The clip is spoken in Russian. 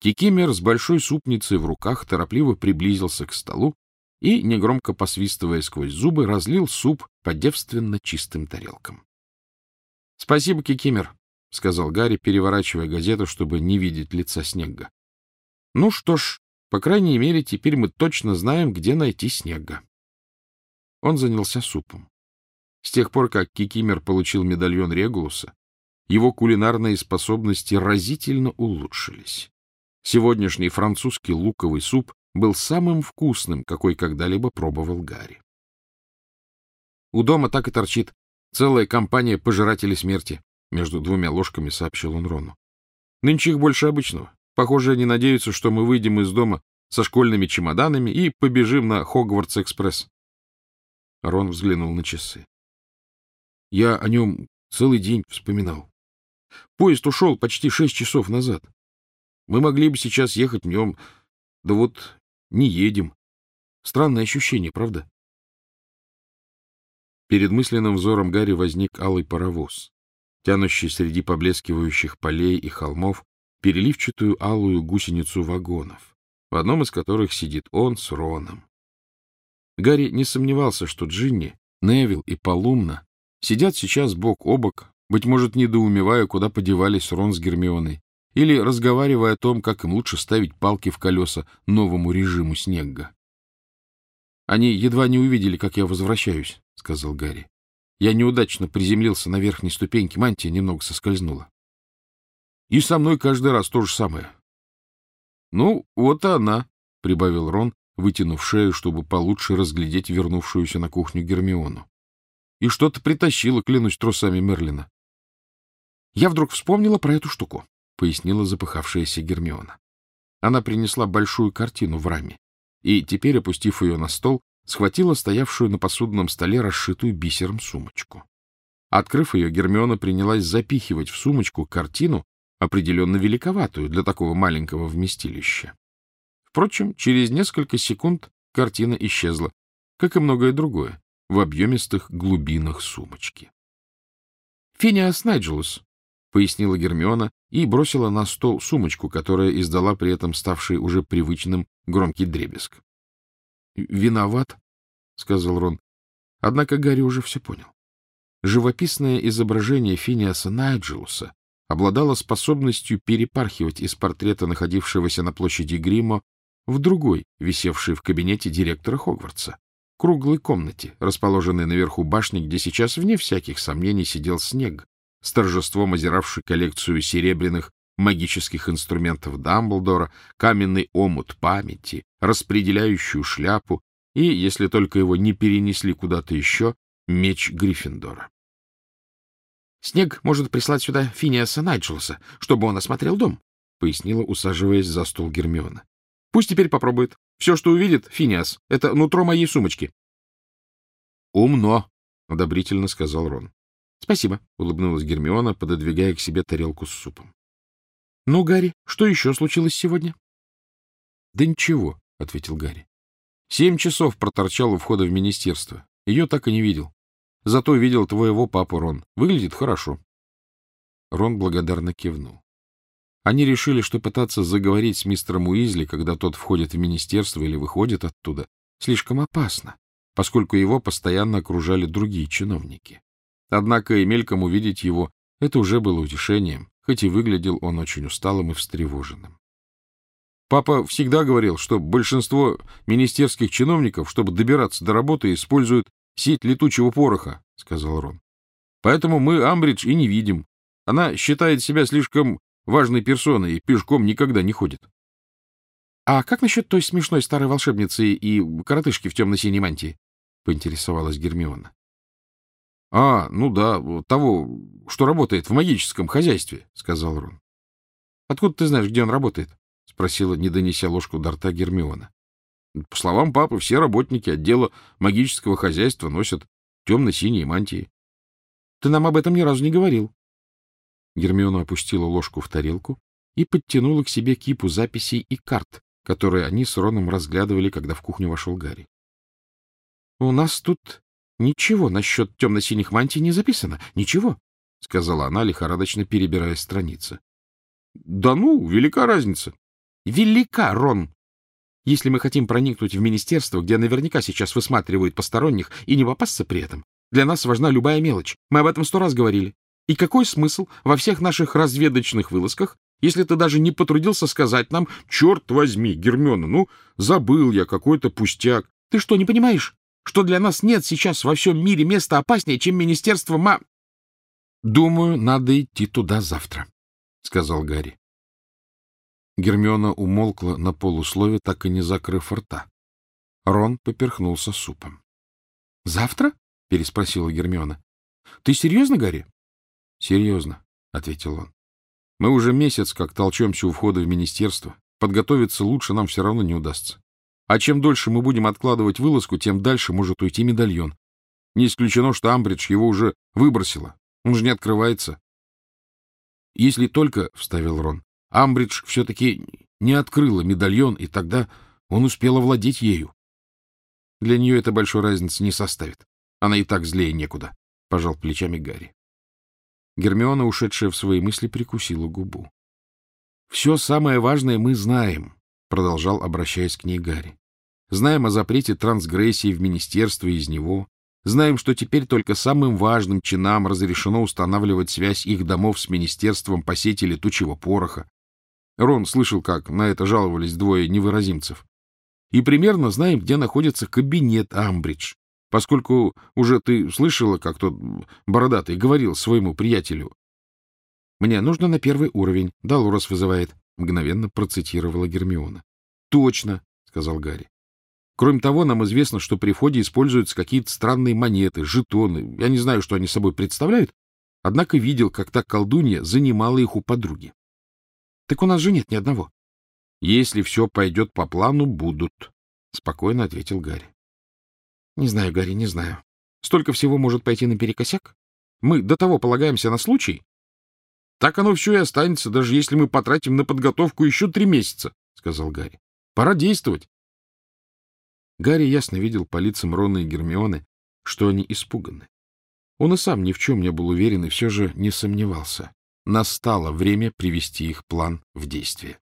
Кикимер с большой супницей в руках торопливо приблизился к столу и, негромко посвистывая сквозь зубы, разлил суп по девственно чистым тарелкам. — Спасибо, Кикимер, — сказал Гарри, переворачивая газету, чтобы не видеть лица Снега. — Ну что ж, по крайней мере, теперь мы точно знаем, где найти Снега. Он занялся супом. С тех пор, как Кикимер получил медальон Регулуса, его кулинарные способности разительно улучшились. Сегодняшний французский луковый суп был самым вкусным, какой когда-либо пробовал Гарри. У дома так и торчит целая компания пожирателей смерти, между двумя ложками сообщил он Рону. Нынче их больше обычного. Похоже, они надеются, что мы выйдем из дома со школьными чемоданами и побежим на Хогвартс-экспресс. Рон взглянул на часы. Я о нем целый день вспоминал. Поезд ушел почти шесть часов назад. Мы могли бы сейчас ехать в нем, да вот не едем. Странное ощущение, правда? Перед мысленным взором Гарри возник алый паровоз, тянущий среди поблескивающих полей и холмов переливчатую алую гусеницу вагонов, в одном из которых сидит он с Роном. Гарри не сомневался, что Джинни, Невил и Полумна сидят сейчас бок о бок, быть может, недоумевая, куда подевались Рон с Гермионой, или разговаривая о том, как им лучше ставить палки в колеса новому режиму снега. Они едва не увидели, как я возвращаюсь, — сказал Гарри. Я неудачно приземлился на верхней ступеньке, мантия немного соскользнула. И со мной каждый раз то же самое. — Ну, вот и она, — прибавил Рон, вытянув шею, чтобы получше разглядеть вернувшуюся на кухню Гермиону. — И что-то притащила, клянусь трусами Мерлина. Я вдруг вспомнила про эту штуку, — пояснила запыхавшаяся Гермиона. Она принесла большую картину в раме и, теперь, опустив ее на стол, схватила стоявшую на посудном столе расшитую бисером сумочку. Открыв ее, Гермиона принялась запихивать в сумочку картину, определенно великоватую для такого маленького вместилища. Впрочем, через несколько секунд картина исчезла, как и многое другое, в объемистых глубинах сумочки. — Финиас Найджелус, — пояснила Гермиона и бросила на стол сумочку, которая издала при этом ставший уже привычным громкий дребезг. — Виноват, — сказал Рон. Однако Гарри уже все понял. Живописное изображение Финиаса Найджелуса обладало способностью перепархивать из портрета, находившегося на площади Гримо, в другой, висевшей в кабинете директора Хогвартса, круглой комнате, расположенной наверху башни, где сейчас, вне всяких сомнений, сидел снег, с торжеством озиравший коллекцию серебряных магических инструментов Дамблдора, каменный омут памяти, распределяющую шляпу и, если только его не перенесли куда-то еще, меч Гриффиндора. — Снег может прислать сюда Финиаса Найджелса, чтобы он осмотрел дом, — пояснила, усаживаясь за стол Гермиона. — Пусть теперь попробует. Все, что увидит, Финиас, это нутро моей сумочки. — Умно, — одобрительно сказал Рон. — Спасибо, — улыбнулась Гермиона, пододвигая к себе тарелку с супом. — Ну, Гарри, что еще случилось сегодня? — Да ничего, — ответил Гарри. Семь часов проторчал у входа в министерство. Ее так и не видел. Зато видел твоего папу, Рон. Выглядит хорошо. Рон благодарно кивнул. Они решили, что пытаться заговорить с мистером Уизли, когда тот входит в министерство или выходит оттуда, слишком опасно, поскольку его постоянно окружали другие чиновники. Однако и мельком увидеть его — это уже было утешением, хоть и выглядел он очень усталым и встревоженным. Папа всегда говорил, что большинство министерских чиновников, чтобы добираться до работы, используют сеть летучего пороха, — сказал Рон. Поэтому мы Амбридж и не видим. Она считает себя слишком важной персоной и пешком никогда не ходит. — А как насчет той смешной старой волшебницы и коротышки в темно-синей мантии? — поинтересовалась Гермиона. — А, ну да, того, что работает в магическом хозяйстве, — сказал Рон. — Откуда ты знаешь, где он работает? — спросила, не донеся ложку до рта Гермиона. — По словам папы, все работники отдела магического хозяйства носят темно-синие мантии. — Ты нам об этом ни разу не говорил. Гермиона опустила ложку в тарелку и подтянула к себе кипу записей и карт, которые они с Роном разглядывали, когда в кухню вошел Гарри. — У нас тут Ничего насчет темно-синих мантий не записано. Ничего, — сказала она, лихорадочно перебирая страницы. — Да ну, велика разница. велика, Рон. Если мы хотим проникнуть в министерство, где наверняка сейчас высматривают посторонних, и не попасться при этом, для нас важна любая мелочь. Мы об этом сто раз говорили. И какой смысл во всех наших разведочных вылазках, если ты даже не потрудился сказать нам, черт возьми, Гермиона, ну, забыл я какой-то пустяк. Ты что, не понимаешь, что для нас нет сейчас во всем мире места опаснее, чем Министерство ма... — Думаю, надо идти туда завтра, — сказал Гарри. Гермиона умолкла на полуслове, так и не закрыв рта. Рон поперхнулся супом. — Завтра? — переспросила Гермиона. — Ты серьезно, Гарри? — Серьезно, — ответил он. — Мы уже месяц как толчемся у входа в министерство. Подготовиться лучше нам все равно не удастся. А чем дольше мы будем откладывать вылазку, тем дальше может уйти медальон. Не исключено, что Амбридж его уже выбросила. Он же не открывается. — Если только, — вставил Рон, — Амбридж все-таки не открыла медальон, и тогда он успел овладеть ею. Для нее это большой разницы не составит. Она и так злее некуда, — пожал плечами Гарри. Гермиона, ушедшая в свои мысли, прикусила губу. — Все самое важное мы знаем, — продолжал, обращаясь к ней Гарри. — Знаем о запрете трансгрессии в министерстве из него. Знаем, что теперь только самым важным чинам разрешено устанавливать связь их домов с министерством по сети летучего пороха. Рон слышал, как на это жаловались двое невыразимцев. И примерно знаем, где находится кабинет Амбридж, поскольку уже ты слышала, как тот бородатый говорил своему приятелю. — Мне нужно на первый уровень. Долорес вызывает, — мгновенно процитировала Гермиона. — Точно, — сказал Гарри. Кроме того, нам известно, что при входе используются какие-то странные монеты, жетоны. Я не знаю, что они собой представляют, однако видел, как та колдунья занимала их у подруги. — Так у нас же нет ни одного. — Если все пойдет по плану, будут, — спокойно ответил Гарри. — Не знаю, Гарри, не знаю. Столько всего может пойти наперекосяк. Мы до того полагаемся на случай. Так оно все и останется, даже если мы потратим на подготовку еще три месяца, — сказал Гарри. — Пора действовать. Гарри ясно видел по лицам Рона и Гермионы, что они испуганы. Он и сам ни в чем не был уверен и все же не сомневался. Настало время привести их план в действие.